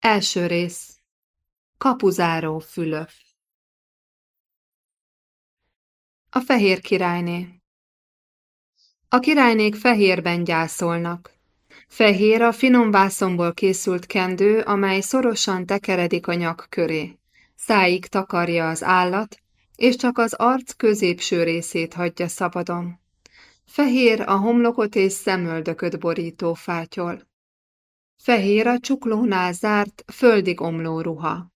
Első rész Kapuzáró Fülöp A fehér királyné A királynék fehérben gyászolnak. Fehér a finom vászomból készült kendő, amely szorosan tekeredik a nyak köré. Száig takarja az állat, és csak az arc középső részét hagyja szabadon. Fehér a homlokot és szemöldököt borító fátyol. Fehér a csuklónál zárt, földig omló ruha.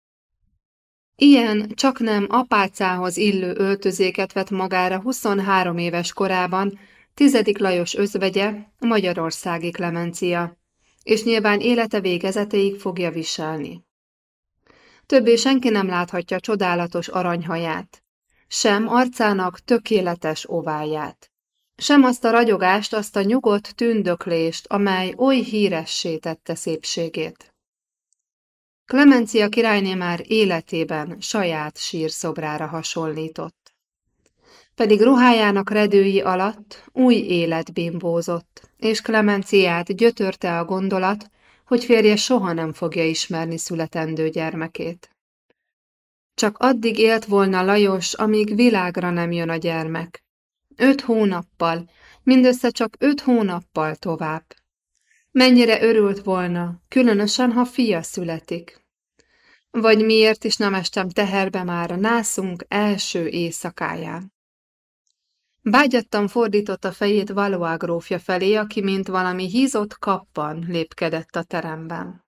Ilyen csak nem apácához illő öltözéket vett magára 23 éves korában tizedik Lajos özvegye, Magyarországi Klemencia, és nyilván élete végezetéig fogja viselni. Többé senki nem láthatja csodálatos aranyhaját, sem arcának tökéletes ováját, sem azt a ragyogást, azt a nyugodt tündöklést, amely oly híressé tette szépségét. Klemencia királyné már életében saját sírszobrára hasonlított. Pedig ruhájának redői alatt új élet bimbózott, és Klemenciát gyötörte a gondolat, hogy férje soha nem fogja ismerni születendő gyermekét. Csak addig élt volna Lajos, amíg világra nem jön a gyermek. Öt hónappal, mindössze csak öt hónappal tovább. Mennyire örült volna, különösen, ha fia születik. Vagy miért is nem estem teherbe már a nászunk első éjszakáján. Bágyattan fordított a fejét Valois grófja felé, aki mint valami hízott kappan lépkedett a teremben.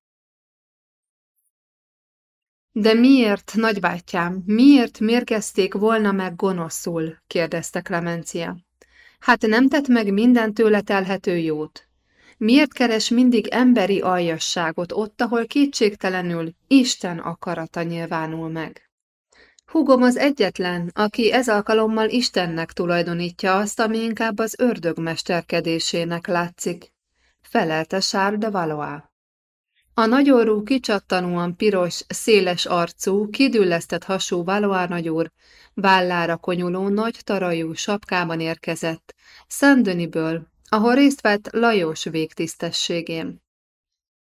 De miért, nagybátyám, miért mérgezték volna meg gonoszul? kérdezte Clemencia. Hát nem tett meg minden tőle telhető jót. Miért keres mindig emberi aljasságot ott, ahol kétségtelenül Isten akarata nyilvánul meg? Húgom az egyetlen, aki ez alkalommal Istennek tulajdonítja azt, ami inkább az ördög mesterkedésének látszik, felelte Charles de Valois. A nagyorú, kicsattanóan piros, széles arcú, kidüllesztett hasú Valois nagyúr vállára konyuló nagy tarajú sapkában érkezett, Szentdöniből, ahol részt vett Lajos végtisztességén.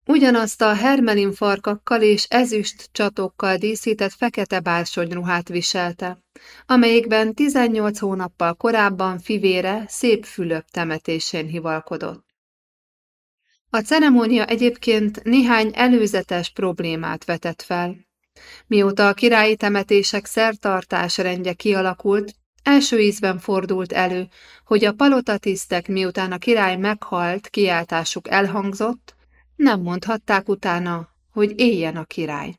Ugyanazt a hermelin farkakkal és ezüst csatokkal díszített fekete bársonyruhát viselte, amelyikben 18 hónappal korábban fivére szép Fülöp temetésén hivalkodott. A ceremónia egyébként néhány előzetes problémát vetett fel. Mióta a királyi temetések szertartás rendje kialakult, első ízben fordult elő, hogy a palotatisztek miután a király meghalt, kiáltásuk elhangzott, nem mondhatták utána, hogy éljen a király.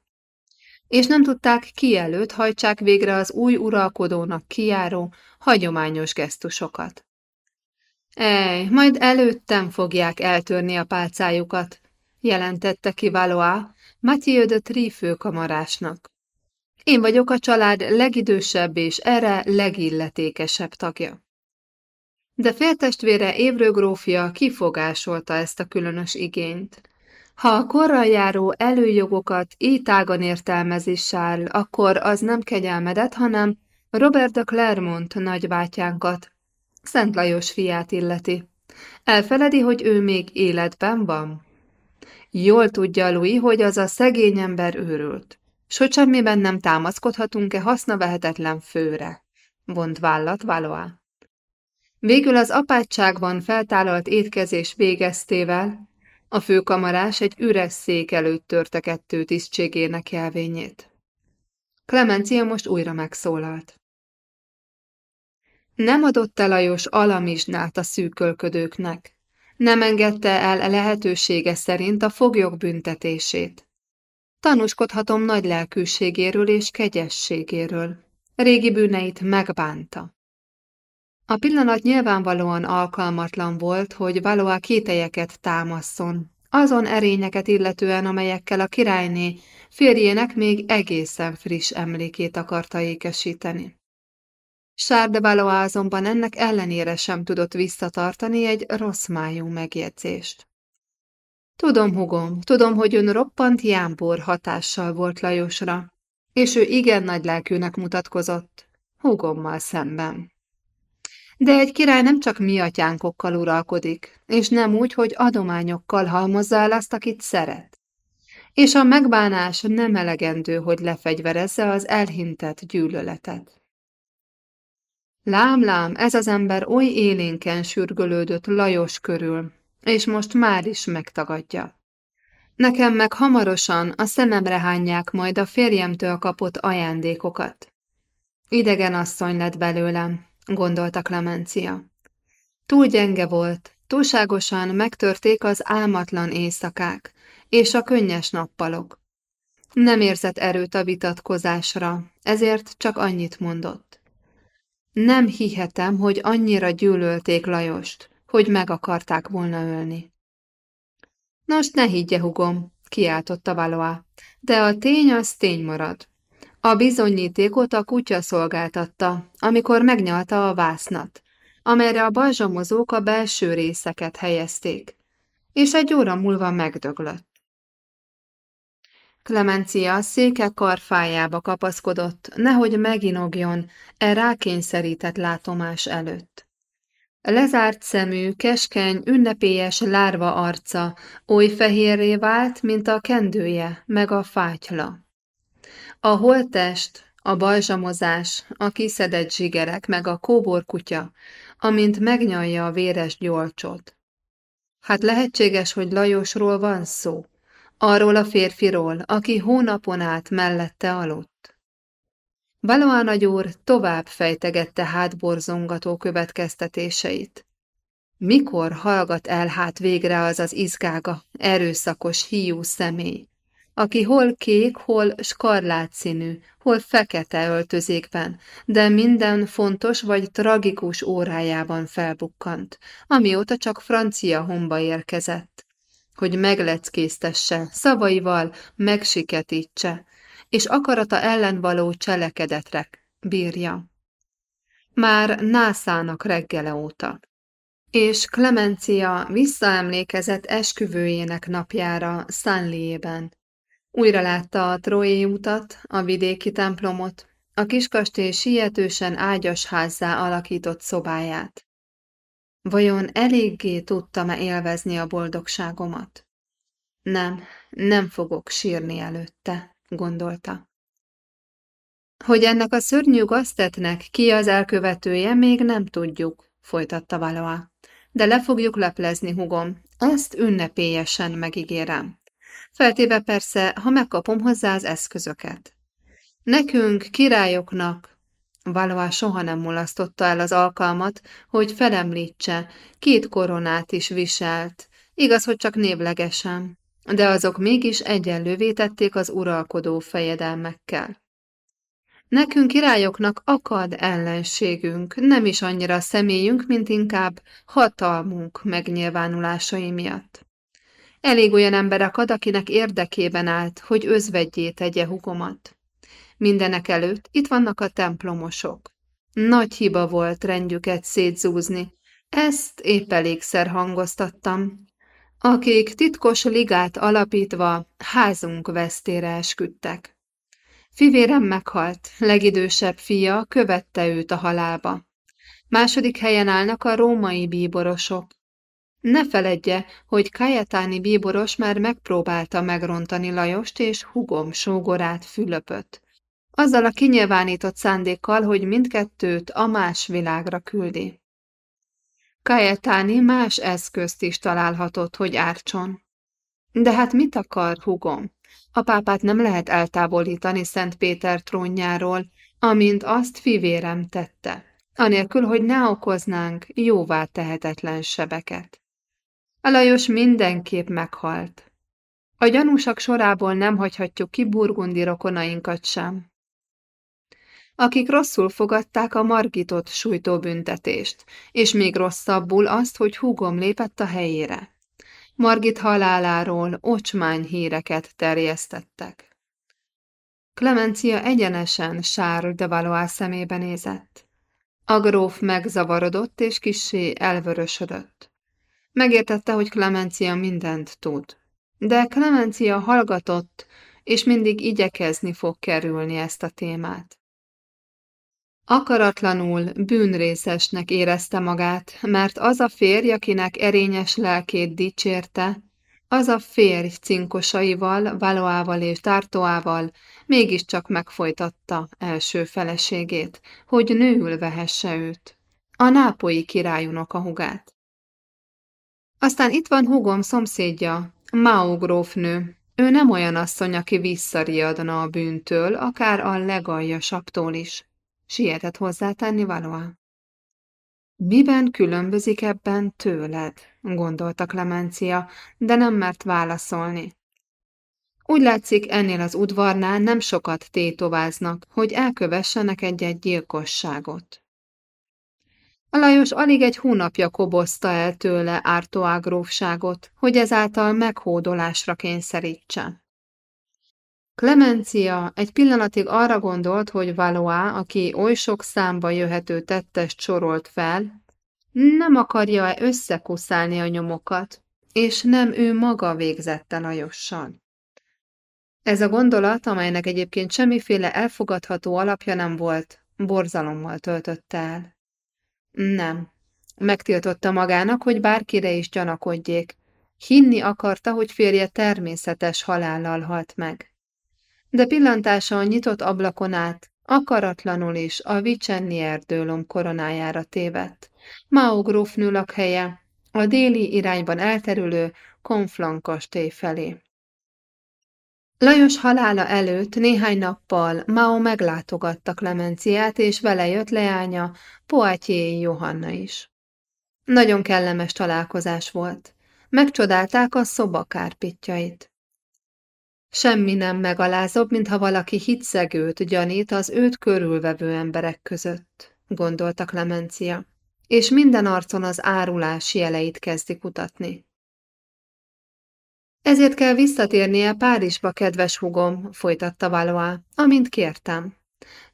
És nem tudták ki előtt hajtsák végre az új uralkodónak kijáró, hagyományos gesztusokat. Ej, majd előttem fogják eltörni a pálcájukat, jelentette ki Valois, Mathieu de Tri főkamarásnak. Én vagyok a család legidősebb és erre legilletékesebb tagja. De féltestvére Évrő grófja kifogásolta ezt a különös igényt. Ha a korral járó előjogokat így tágan akkor az nem kegyelmedet, hanem Robert de Clermont nagybátyánkat, Szent Lajos fiát illeti. Elfeledi, hogy ő még életben van? Jól tudja Louis, hogy az a szegény ember őrült, s hogy semmiben nem támaszkodhatunk-e hasznavehetetlen főre, vont vállat Valois. Végül az apátságban feltálalt étkezés végeztével a főkamarás egy üres szék előtt törte kettő tisztségének jelvényét. Clemencia most újra megszólalt. Nem adott el Lajos alamizsnát a szűkölködőknek. Nem engedte el lehetősége szerint a foglyok büntetését. Tanúskodhatom nagy lelkűségéről és kegyességéről. Régi bűneit megbánta. A pillanat nyilvánvalóan alkalmatlan volt, hogy valóa kételyeket támaszon, azon erényeket illetően, amelyekkel a királyné férjének még egészen friss emlékét akarta ékesíteni. Sárde Valois azonban ennek ellenére sem tudott visszatartani egy rossz májú megjegyzést. Tudom, hugom, tudom, hogy ön roppant jámbor hatással volt Lajosra, és ő igen nagy lelkűnek mutatkozott, hugommal szemben. De egy király nem csak mi atyánkokkal uralkodik, és nem úgy, hogy adományokkal halmozza el azt, akit szeret. és a megbánás nem elegendő, hogy lefegyverezze az elhintett gyűlöletet. Lám-lám, ez az ember oly élénken sürgölődött Lajos körül, és most már is megtagadja. Nekem meg hamarosan a szememre hányják majd a férjemtől kapott ajándékokat. Idegen asszony lett belőlem, gondolta Klemencia. Túl gyenge volt, túlságosan megtörték az álmatlan éjszakák és a könnyes nappalok. Nem érzett erőt a vitatkozásra, ezért csak annyit mondott. Nem hihetem, hogy annyira gyűlölték Lajost, hogy meg akarták volna ölni. Nos, ne higgye, hugom, kiáltotta Valois, de a tény az tény marad. A bizonyítékot a kutya szolgáltatta, amikor megnyalta a vásznat, amelyre a balzsamozók a belső részeket helyezték, és egy óra múlva megdöglött. Clemencia széke karfájába kapaszkodott, nehogy meginogjon e rákényszerített látomás előtt. Lezárt szemű, keskeny, ünnepélyes lárva arca oly fehérré vált, mint a kendője, meg a fátyla. A holtest, a balzsamozás, a kiszedett zsigerek, meg a kóborkutya, amint megnyalja a véres gyolcsot. Hát lehetséges, hogy Lajosról van szó, arról a férfiról, aki hónapon át mellette aludt. Valois nagyúr tovább fejtegette hátborzongató következtetéseit. Mikor hallgat el hát végre az az izgága, erőszakos, hiú személy, aki hol kék, hol skarlát színű, hol fekete öltözékben, de minden fontos vagy tragikus órájában felbukkant, amióta csak francia homba érkezett, hogy megleckésztesse, szavaival megsiketítse, és akarata ellen való cselekedetre bírja. Már nászának reggele óta. És Clemencia visszaemlékezett esküvőjének napjára Szánliében. Újra látta a Troé utat, a vidéki templomot, a kiskastély sietősen ágyas házzá alakított szobáját. Vajon eléggé tudtam-e élvezni a boldogságomat? Nem, nem fogok sírni előtte, gondolta. Hogy ennek a szörnyű gaztetnek ki az elkövetője, még nem tudjuk, folytatta Valois. De le fogjuk leplezni, hugom, ezt ünnepélyesen megígérem. Feltéve persze, ha megkapom hozzá az eszközöket. Nekünk, királyoknak, Valois soha nem mulasztotta el az alkalmat, hogy felemlítse, két koronát is viselt, igaz, hogy csak névlegesen, de azok mégis egyenlővé tették az uralkodó fejedelmekkel. Nekünk királyoknak akad ellenségünk, nem is annyira személyünk, mint inkább hatalmunk megnyilvánulásai miatt. Elég olyan ember akad, akinek érdekében állt, hogy özvegyé tegye hugomat. Mindenek előtt itt vannak a templomosok. Nagy hiba volt rendjüket szétzúzni, ezt épp elégszer hangoztattam, akik titkos ligát alapítva házunk vesztére esküdtek. Fivérem meghalt, legidősebb fia követte őt a halálba. Második helyen állnak a római bíborosok, ne feledje, hogy Kajetáni bíboros már megpróbálta megrontani Lajost és hugom sógorát Fülöpöt. Azzal a kinyilvánított szándékkal, hogy mindkettőt a más világra küldi. Kajetáni más eszközt is találhatott, hogy ártson. De hát mit akar, hugom? A pápát nem lehet eltávolítani Szent Péter trónjáról, amint azt fivérem tette, anélkül, hogy ne okoznánk jóvá tehetetlen sebeket. A Lajos mindenképp meghalt. A gyanúsak sorából nem hagyhatjuk ki burgundi rokonainkat sem. Akik rosszul fogadták a Margitot sújtó büntetést, és még rosszabbul azt, hogy húgom lépett a helyére. Margit haláláról ocsmány híreket terjesztettek. Clemencia egyenesen Charles de Valois szemébe nézett. A gróf megzavarodott és kissé elvörösödött. Megértette, hogy Clemencia mindent tud. De Clemencia hallgatott, és mindig igyekezni fog kerülni ezt a témát. Akaratlanul bűnrészesnek érezte magát, mert az a férj, akinek erényes lelkét dicsérte, az a férj cinkosaival, Valoával és Tártoával mégiscsak megfojtatta első feleségét, hogy nőül vehesse őt, a nápolyi királyunak a hugát. Aztán itt van hugom szomszédja, Mao grófnő. Ő nem olyan asszony, aki visszariadna a bűntől, akár a legaljasabbtól is. Sietett hozzátenni valóa. Miben különbözik ebben tőled? gondolta Klemencia, de nem mert válaszolni. Úgy látszik, ennél az udvarnál nem sokat tétováznak, hogy elkövessenek egy-egy gyilkosságot. A Lajos alig egy hónapja kobozta el tőle Ártoá hogy ezáltal meghódolásra kényszerítse. Clemencia egy pillanatig arra gondolt, hogy Valois, aki oly sok számba jöhető tettest sorolt fel, nem akarja-e összekuszálni a nyomokat, és nem ő maga végzette Lajossal. Ez a gondolat, amelynek egyébként semmiféle elfogadható alapja nem volt, borzalommal töltötte el. Nem. Megtiltotta magának, hogy bárkire is gyanakodjék. Hinni akarta, hogy férje természetes halállal halt meg. De pillantása a nyitott ablakon át, akaratlanul is a Vicenni erdőlom koronájára tévedt. Mao grófnő lakhelye, a déli irányban elterülő Konflan kastély felé. Lajos halála előtt néhány nappal Mao meglátogatta Klemenciát, és vele jött leánya, Poitiers Johanna is. Nagyon kellemes találkozás volt. Megcsodálták a szoba kárpitjait. Semmi nem megalázóbb, mintha valaki hitszegőt gyanít az őt körülvevő emberek között, gondolta Klemencia, és minden arcon az árulás jeleit kezdi kutatni. Ezért kell visszatérnie Párizsba, kedves hugom, folytatta Valois, amint kértem.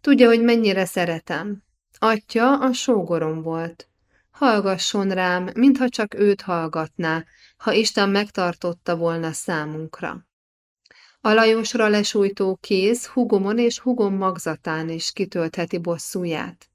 Tudja, hogy mennyire szeretem. Atya a sógorom volt. Hallgasson rám, mintha csak őt hallgatná, ha Isten megtartotta volna számunkra. A Lajosra lesújtó kéz hugomon és hugom magzatán is kitöltheti bosszúját.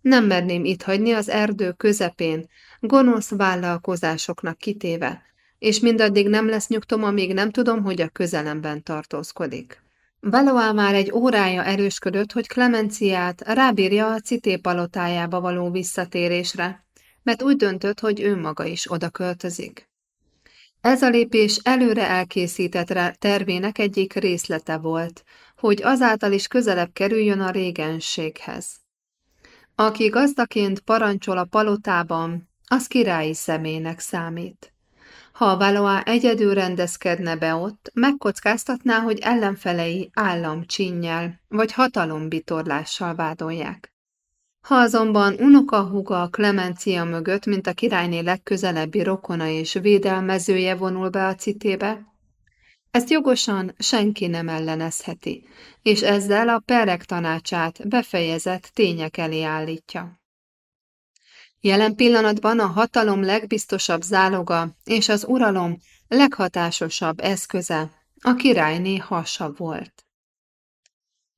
Nem merném itt hagyni az erdő közepén, gonosz vállalkozásoknak kitéve, és mindaddig nem lesz nyugtom, amíg nem tudom, hogy a közelemben tartózkodik. Valoá már egy órája erősködött, hogy Klemenciát rábírja a cité palotájába való visszatérésre, mert úgy döntött, hogy ő maga is oda költözik. Ez a lépés előre elkészített tervének egyik részlete volt, hogy azáltal is közelebb kerüljön a régenséghez. Aki gazdaként parancsol a palotában, az királyi személynek számít. Ha a Valois egyedül rendezkedne be ott, megkockáztatná, hogy ellenfelei államcsinnyel vagy hatalombitorlással vádolják. Ha azonban unokahuga a Klemencia mögött, mint a királyné legközelebbi rokona és védelmezője vonul be a citébe, ezt jogosan senki nem ellenezheti, és ezzel a perek tanácsát befejezett tények elé állítja. Jelen pillanatban a hatalom legbiztosabb záloga és az uralom leghatásosabb eszköze a királyné hasa volt.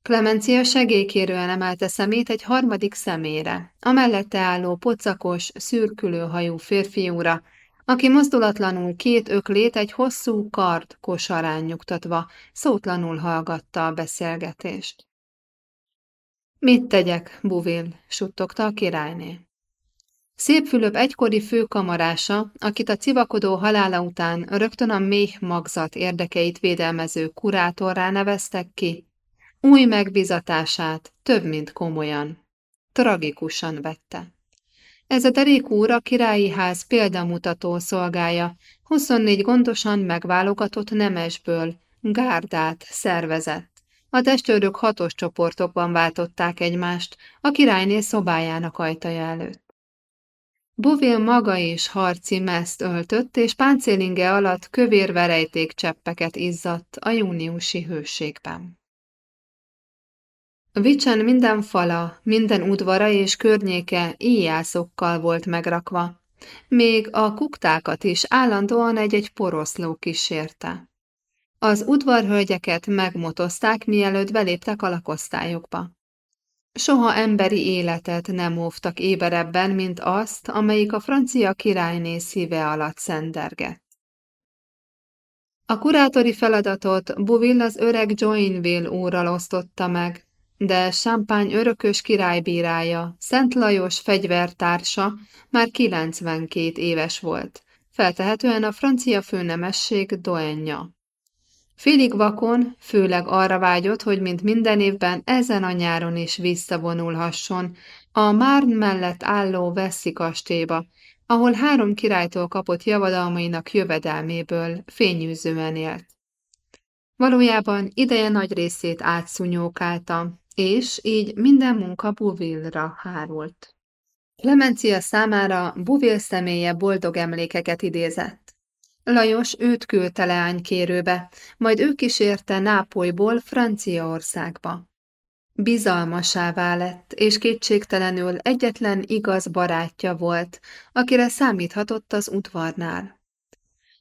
Klemencia segélykérően emelte szemét egy harmadik szemére, a mellette álló pocakos, szürkülő hajú férfiúra, aki mozdulatlanul két öklét egy hosszú kard kosarán nyugtatva, szótlanul hallgatta a beszélgetést. Mit tegyek, Buvil? suttogta a királyné. Szép Fülöp egykori főkamarása, akit a civakodó halála után rögtön a méh magzat érdekeit védelmező kurátorrá neveztek ki, új megbizatását több mint komolyan, tragikusan vette. Ez a derék úr a királyi ház példamutató szolgája, 24 gondosan megválogatott nemesből, gárdát szervezett. A testőrök hatos csoportokban váltották egymást, a királyné szobájának ajtaja előtt. Bovil maga is harci meszt öltött, és páncélinge alatt kövér verejték cseppeket izzadt a júniusi hőségben. Vicsen minden fala, minden udvara és környéke íjászokkal volt megrakva, még a kuktákat is állandóan egy-egy poroszló kísérte. Az udvarhölgyeket megmotozták, mielőtt beléptek a lakosztályokba. Soha emberi életet nem óvtak éberebben, mint azt, amelyik a francia királyné szíve alatt szendergett. A kurátori feladatot Bouville az öreg Joinville úrral osztotta meg, de Champagne örökös királybírája, Szent Lajos fegyvertársa már 92 éves volt, feltehetően a francia főnemesség doenja. Félig vakon, főleg arra vágyott, hogy mint minden évben ezen a nyáron is visszavonulhasson a Márn mellett álló Veszi kastélyba, ahol három királytól kapott javadalmainak jövedelméből fényűzően élt. Valójában ideje nagy részét átszúnyókálta, és így minden munka Buville-ra hárult. Clemencia számára Buville személye boldog emlékeket idézett. Lajos őt küldte leánykérőbe, majd ő kísérte Nápolyból Franciaországba. Bizalmasává lett, és kétségtelenül egyetlen igaz barátja volt, akire számíthatott az udvarnál.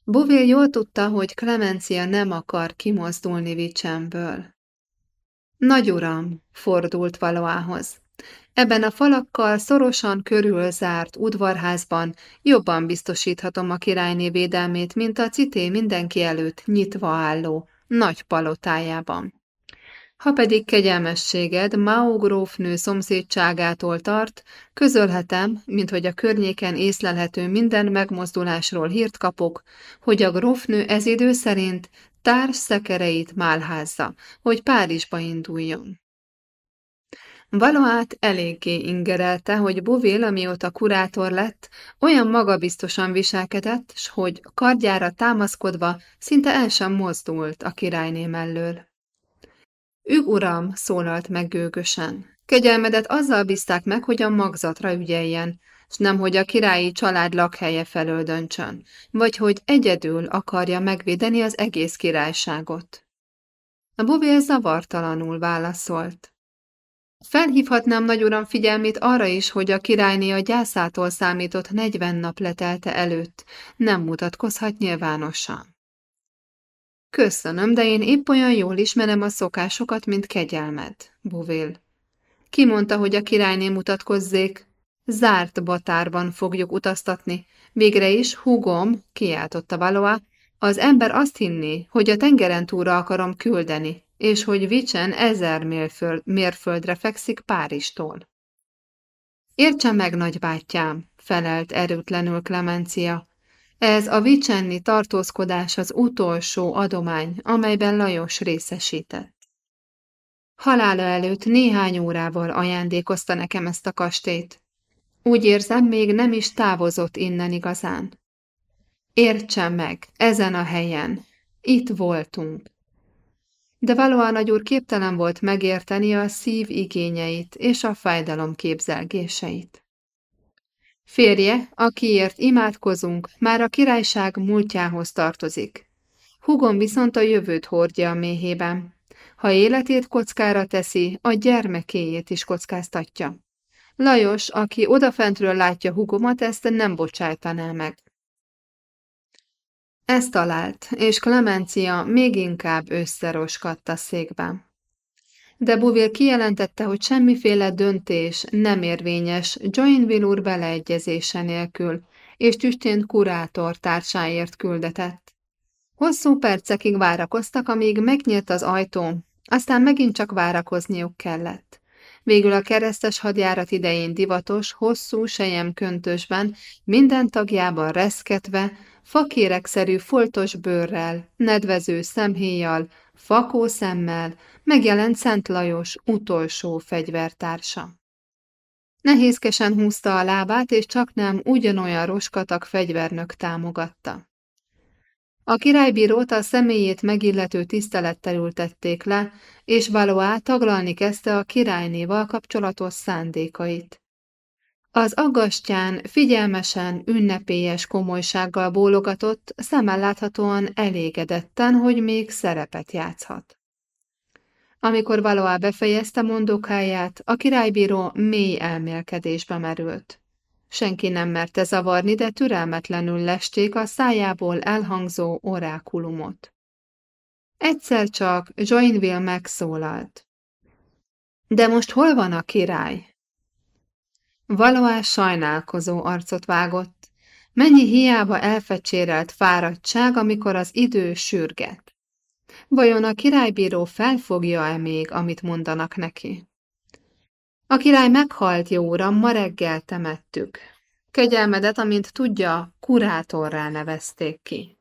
Bovil jól tudta, hogy Clemencia nem akar kimozdulni Vicsemből. Nagy uram, fordult Valoához. Ebben a falakkal szorosan körülzárt udvarházban jobban biztosíthatom a királyné védelmét, mint a cité mindenki előtt nyitva álló nagy palotájában. Ha pedig kegyelmességed Mao grófnő szomszédságától tart, közölhetem, mint hogy a környéken észlelhető minden megmozdulásról hírt kapok, hogy a grófnő ez idő szerint társ szekereit málházza, hogy Párizsba induljon. Valoát eléggé ingerelte, hogy Bovél, amióta kurátor lett, olyan magabiztosan viselkedett, s hogy kardjára támaszkodva szinte el sem mozdult a királyné mellől. Üg uram, szólalt meg gőgösen. Kegyelmedet azzal bízták meg, hogy a magzatra ügyeljen, s nem, hogy a királyi család lakhelye felől döntsön, vagy hogy egyedül akarja megvédeni az egész királyságot. A Bovél zavartalanul válaszolt. Felhívhatnám nagyuram figyelmét arra is, hogy a királyné a gyászától számított negyven nap letelte előtt nem mutatkozhat nyilvánosan. Köszönöm, de én épp olyan jól ismerem a szokásokat, mint kegyelmet, Buvél. Ki mondta, hogy a királyné mutatkozzék? Zárt batárban fogjuk utaztatni. Végre is, húgom, kiáltotta Valoa, az ember azt hinni, hogy a tengeren túlra akarom küldeni, és hogy Vicsen ezer mérföld, mérföldre fekszik Páristól. Értse meg, nagybátyám, felelt erőtlenül Klemencia, ez a vicsenni tartózkodás az utolsó adomány, amelyben Lajos részesített. Halála előtt néhány órával ajándékozta nekem ezt a kastét. Úgy érzem, még nem is távozott innen igazán. Értsen meg, ezen a helyen. Itt voltunk. De valóan nagy képtelen volt megérteni a szív igényeit és a fájdalom képzelgéseit. Férje, akiért imádkozunk, már a királyság múltjához tartozik. Hugom viszont a jövőt hordja a méhében. Ha életét kockára teszi, a gyermekéjét is kockáztatja. Lajos, aki odafentről látja hugomat, ezt nem bocsájtaná meg. Ezt talált, és Clemencia még inkább összeroskadt a székben de Buvil kijelentette, hogy semmiféle döntés nem érvényes Joinville úr beleegyezése nélkül, és tüstént kurátor társáért küldetett. Hosszú percekig várakoztak, amíg megnyílt az ajtó, aztán megint csak várakozniuk kellett. Végül a keresztes hadjárat idején divatos, hosszú sejem köntösben, minden tagjában reszketve, fakérekszerű foltos bőrrel, nedvező szemhéjjal, fakó szemmel, megjelent Szent Lajos utolsó fegyvertársa. Nehézkesen húzta a lábát, és csak nem ugyanolyan roskatak fegyvernök támogatta. A királybírót a személyét megillető tisztelettel ültették le, és Valois taglalni kezdte a királynéval kapcsolatos szándékait. Az aggastyán figyelmesen, ünnepélyes komolysággal bólogatott, szemmel láthatóan elégedetten, hogy még szerepet játszhat. Amikor Valois befejezte mondókáját, a királybíró mély elmélkedésbe merült. Senki nem merte zavarni, de türelmetlenül lesték a szájából elhangzó orákulumot. Egyszer csak Joinville megszólalt. De most hol van a király? Valois sajnálkozó arcot vágott. Mennyi hiába elfecsérelt fáradtság, amikor az idő sürget. Vajon a királybíró felfogja-e még, amit mondanak neki? A király meghalt, jó uram, ma reggel temettük. Kegyelmedet, amint tudja, kurátorrá nevezték ki.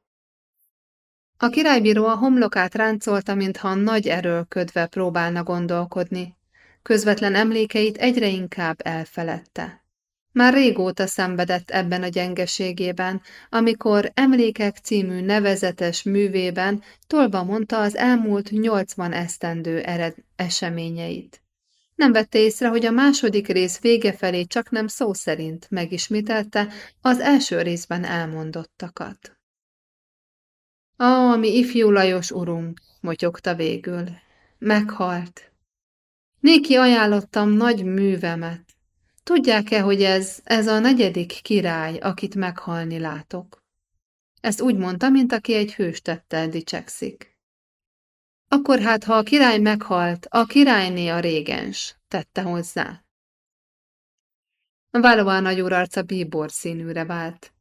A királybíró a homlokát ráncolta, mintha nagy erőlködve próbálna gondolkodni. Közvetlen emlékeit egyre inkább elfeledte. Már régóta szenvedett ebben a gyengeségében, amikor Emlékek című nevezetes művében tolba mondta az elmúlt nyolcvan esztendő ered eseményeit. Nem vette észre, hogy a második rész vége felé csak nem szó szerint megismételte az első részben elmondottakat. Ó, mi ifjú Lajos urunk, motyogta végül. Meghalt. Néki ajánlottam nagy művemet. Tudják-e, hogy ez, ez a negyedik király, akit meghalni látok? Ezt úgy mondta, mint aki egy hőstettel dicsekszik. Akkor hát, ha a király meghalt, a királyné a régens, tette hozzá. Válóan nagy arca bíbor színűre vált.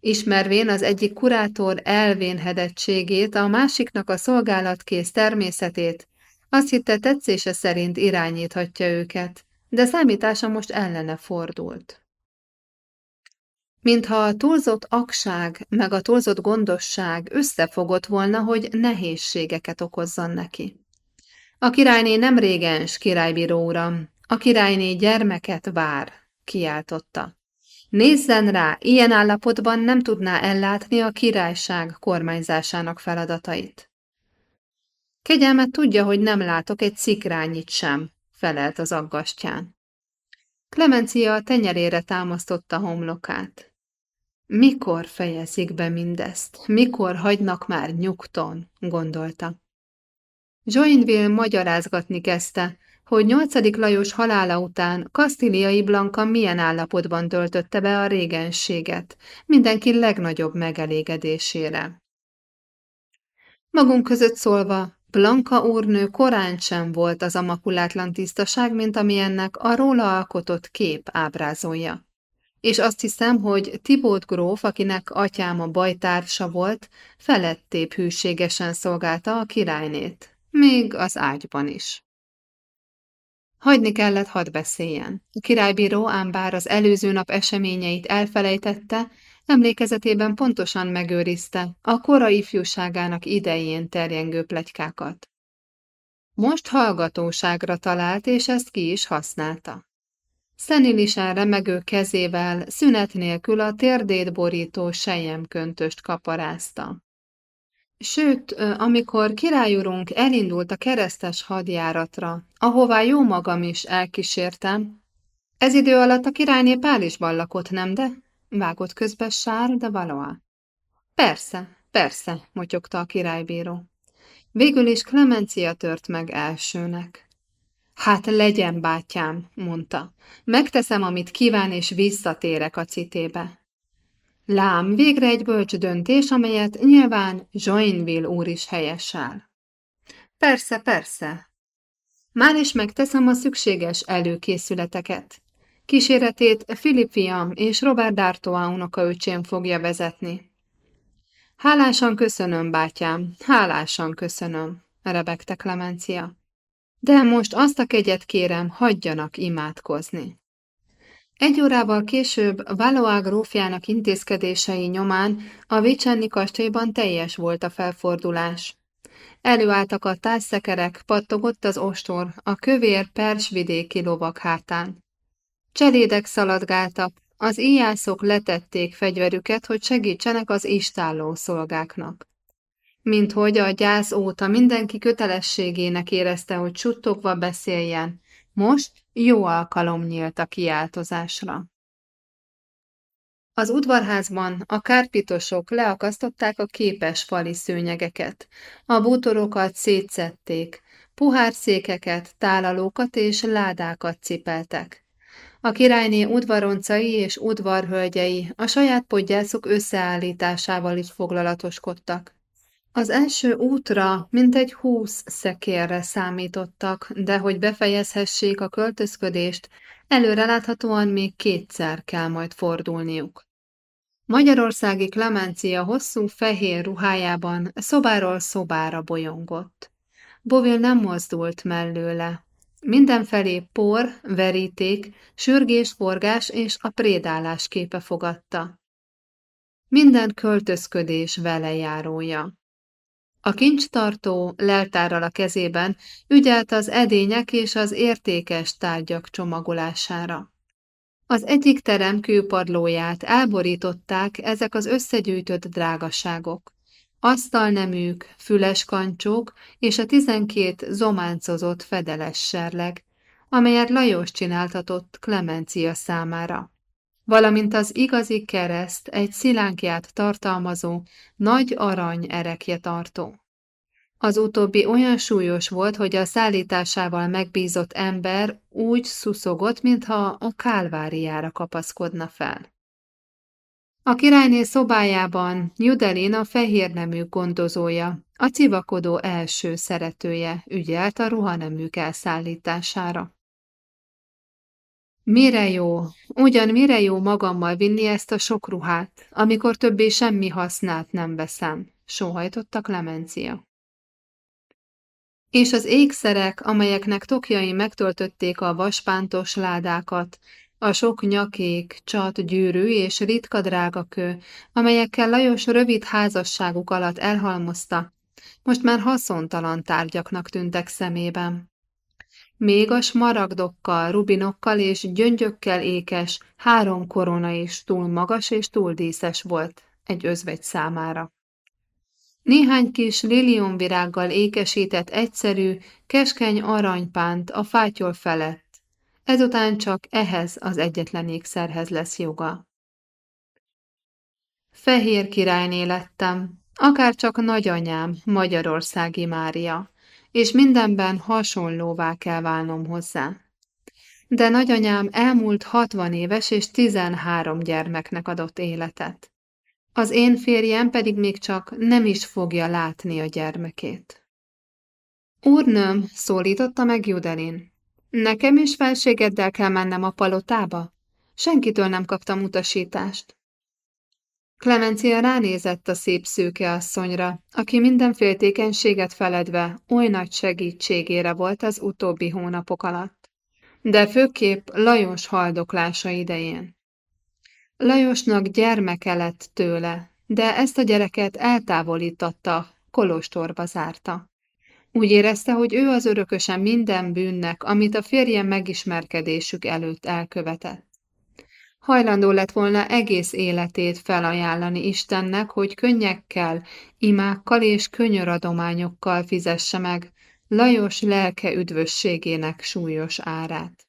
Ismervén az egyik kurátor elvénhedettségét, a másiknak a szolgálatkész természetét, azt hitte tetszése szerint irányíthatja őket, de számítása most ellene fordult. Mintha a túlzott akság meg a túlzott gondosság összefogott volna, hogy nehézségeket okozzon neki. A királyné nem régens, királybíró uram, a királyné gyermeket vár, kiáltotta. Nézzen rá, ilyen állapotban nem tudná ellátni a királyság kormányzásának feladatait. Kegyelmet tudja, hogy nem látok egy szikrányit sem, felelt az aggastyán. Klemencia a tenyerére támasztotta homlokát. Mikor fejezik be mindezt? Mikor hagynak már nyugton? gondolta. Joinville magyarázgatni kezdte, hogy nyolcadik Lajos halála után Kasztiliai Blanka milyen állapotban töltötte be a régenséget, mindenki legnagyobb megelégedésére. Magunk között szólva, Blanka úrnő korán sem volt az a makulátlan tisztaság, mint ami ennek a róla alkotott kép ábrázolja. És azt hiszem, hogy Tibót gróf, akinek atyám a bajtársa volt, felettébb hűségesen szolgálta a királynét, még az ágyban is. Hagyni kellett, hadd beszéljen. A királybíró ám bár az előző nap eseményeit elfelejtette, emlékezetében pontosan megőrizte a korai ifjúságának idején terjengő plegykákat. Most hallgatóságra talált, és ezt ki is használta. Szenilisen remegő kezével szünet nélkül a térdét borító sejemköntöst kaparázta. Sőt, amikor királyurunk elindult a keresztes hadjáratra, ahová jó magam is elkísértem, ez idő alatt a királyné Párizsban lakott, nem de? Vágott közbe Sár de Valois. Persze, persze, motyogta a királybíró. Végül is Klemencia tört meg elsőnek. Hát legyen, bátyám, mondta. Megteszem, amit kíván, és visszatérek a citébe. Lám, végre egy bölcs döntés, amelyet nyilván Joinville úr is helyesel. Persze, persze. Már is megteszem a szükséges előkészületeket. Kíséretét Filip fiam és Robert D'Artois unokaöcsém fogja vezetni. Hálásan köszönöm, bátyám, hálásan köszönöm, rebegte Klemencia. De most azt a kegyet kérem, hagyjanak imádkozni. Egy órával később Valois grófjának intézkedései nyomán a Vicsenni kastélyban teljes volt a felfordulás. Előálltak a tászekerek, pattogott az ostor, a kövér persvidéki lovak hátán. Cselédek szaladgáltak, az íjászok letették fegyverüket, hogy segítsenek az istálló szolgáknak. Mint hogy a gyász óta mindenki kötelességének érezte, hogy csuttogva beszéljen, most jó alkalom nyílt a kiáltozásra. Az udvarházban a kárpitosok leakasztották a képes fali szőnyegeket, a bútorokat szétszették, puhárszékeket, tálalókat és ládákat cipeltek. A királyné udvaroncai és udvarhölgyei a saját podgyászuk összeállításával is foglalatoskodtak. Az első útra mintegy húsz szekérre számítottak, de hogy befejezhessék a költözködést, előreláthatóan még kétszer kell majd fordulniuk. Magyarországi Klemencia hosszú fehér ruhájában szobáról szobára bolyongott. Bovil nem mozdult mellőle. Mindenfelé por, veríték, sürgés, forgás és a prédálás képe fogadta. Minden költözködés vele járója. A kincstartó leltárral a kezében ügyelt az edények és az értékes tárgyak csomagolására. Az egyik terem kőpadlóját elborították ezek az összegyűjtött drágaságok. Asztalneműk, füles kancsók és a tizenkét zománcozott fedeles serleg, amelyet Lajos csináltatott Klemencia számára valamint az igazi kereszt egy szilánkját tartalmazó, nagy arany erekje tartó. Az utóbbi olyan súlyos volt, hogy a szállításával megbízott ember úgy szuszogott, mintha a kálváriára kapaszkodna fel. A királyné szobájában Judelin a fehérnemű gondozója, a civakodó első szeretője ügyelt a ruhaneműk elszállítására. Mire jó, ugyan mire jó magammal vinni ezt a sok ruhát, amikor többé semmi hasznát nem veszem, sóhajtotta Klemencia. És az ékszerek, amelyeknek tokjai megtöltötték a vaspántos ládákat, a sok nyakék, csat, gyűrű és ritka drágakő, amelyekkel Lajos rövid házasságuk alatt elhalmozta, most már haszontalan tárgyaknak tűntek szemében. Még a smaragdokkal, rubinokkal és gyöngyökkel ékes három korona is túl magas és túl díszes volt egy özvegy számára. Néhány kis lilionvirággal ékesített egyszerű, keskeny aranypánt a fátyol felett. Ezután csak ehhez az egyetlen ékszerhez lesz joga. Fehér királyné lettem, akár csak nagyanyám, Magyarországi Mária és mindenben hasonlóvá kell válnom hozzá. De nagyanyám elmúlt hatvan éves és tizenhárom gyermeknek adott életet. Az én férjem pedig még csak nem is fogja látni a gyermekét. Úrnőm, szólította meg Judelin. Nekem is felségeddel kell mennem a palotába? Senkitől nem kaptam utasítást. Klemencia ránézett a szép szőke asszonyra, aki minden féltékenységet feledve oly nagy segítségére volt az utóbbi hónapok alatt. De főképp Lajos haldoklása idején. Lajosnak gyermeke lett tőle, de ezt a gyereket eltávolította, kolostorba zárta. Úgy érezte, hogy ő az örökösen minden bűnnek, amit a férjem megismerkedésük előtt elkövetett. Hajlandó lett volna egész életét felajánlani Istennek, hogy könnyekkel, imákkal és könyöradományokkal fizesse meg Lajos lelke üdvösségének súlyos árát.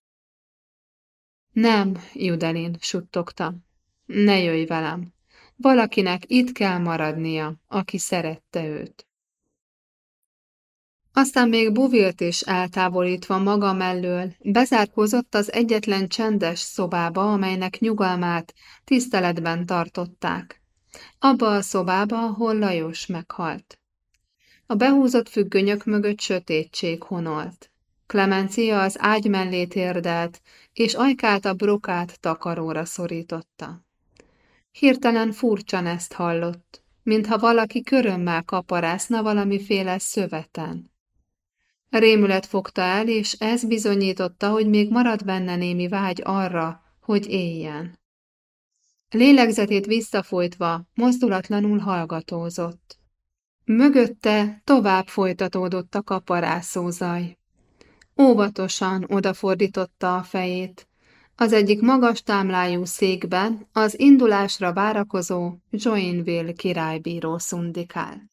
Nem, Judelin, suttogta. Ne jöjj velem. Valakinek itt kell maradnia, aki szerette őt. Aztán még Buvilt is eltávolítva maga mellől, bezárkózott az egyetlen csendes szobába, amelynek nyugalmát tiszteletben tartották. Abba a szobába, ahol Lajos meghalt. A behúzott függönyök mögött sötétség honolt. Klemencia az ágy mellé térdelt, és ajkát a brokát takaróra szorította. Hirtelen furcsa ezt hallott, mintha valaki körömmel kaparászna valamiféle szöveten. Rémület fogta el, és ez bizonyította, hogy még marad benne némi vágy arra, hogy éljen. Lélegzetét visszafolytva, mozdulatlanul hallgatózott. Mögötte tovább folytatódott a kaparászó zaj. Óvatosan odafordította a fejét. Az egyik magas támlájú székben az indulásra várakozó Joinville királybíró szundikál.